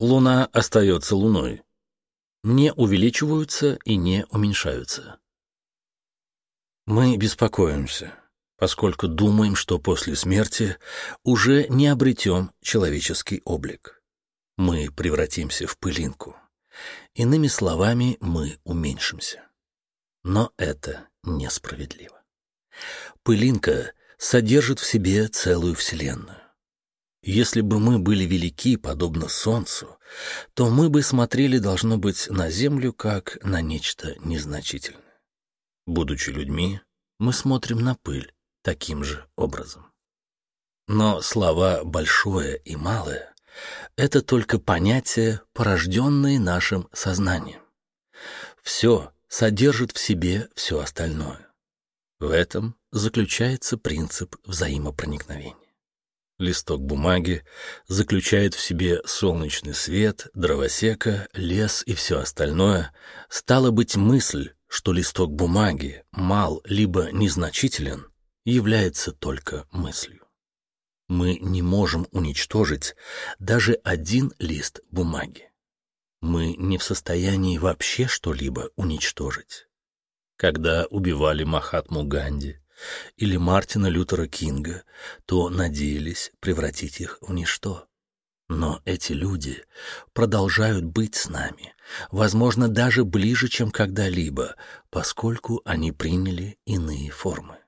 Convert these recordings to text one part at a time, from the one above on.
Луна остается Луной. Не увеличиваются и не уменьшаются. Мы беспокоимся, поскольку думаем, что после смерти уже не обретем человеческий облик. Мы превратимся в пылинку. Иными словами, мы уменьшимся. Но это несправедливо. Пылинка содержит в себе целую Вселенную. Если бы мы были велики, подобно Солнцу, то мы бы смотрели, должно быть, на Землю как на нечто незначительное. Будучи людьми, мы смотрим на пыль таким же образом. Но слова «большое» и «малое» — это только понятия, порожденные нашим сознанием. Все содержит в себе все остальное. В этом заключается принцип взаимопроникновения. Листок бумаги заключает в себе солнечный свет, дровосека, лес и все остальное. Стало быть, мысль, что листок бумаги мал либо незначителен, является только мыслью. Мы не можем уничтожить даже один лист бумаги. Мы не в состоянии вообще что-либо уничтожить. Когда убивали Махатму Ганди, или Мартина Лютера Кинга, то надеялись превратить их в ничто. Но эти люди продолжают быть с нами, возможно, даже ближе, чем когда-либо, поскольку они приняли иные формы.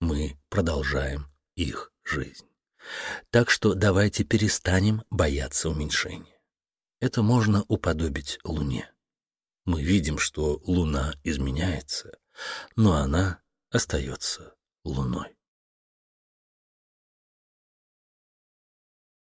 Мы продолжаем их жизнь. Так что давайте перестанем бояться уменьшения. Это можно уподобить Луне. Мы видим, что Луна изменяется, но она остается луной.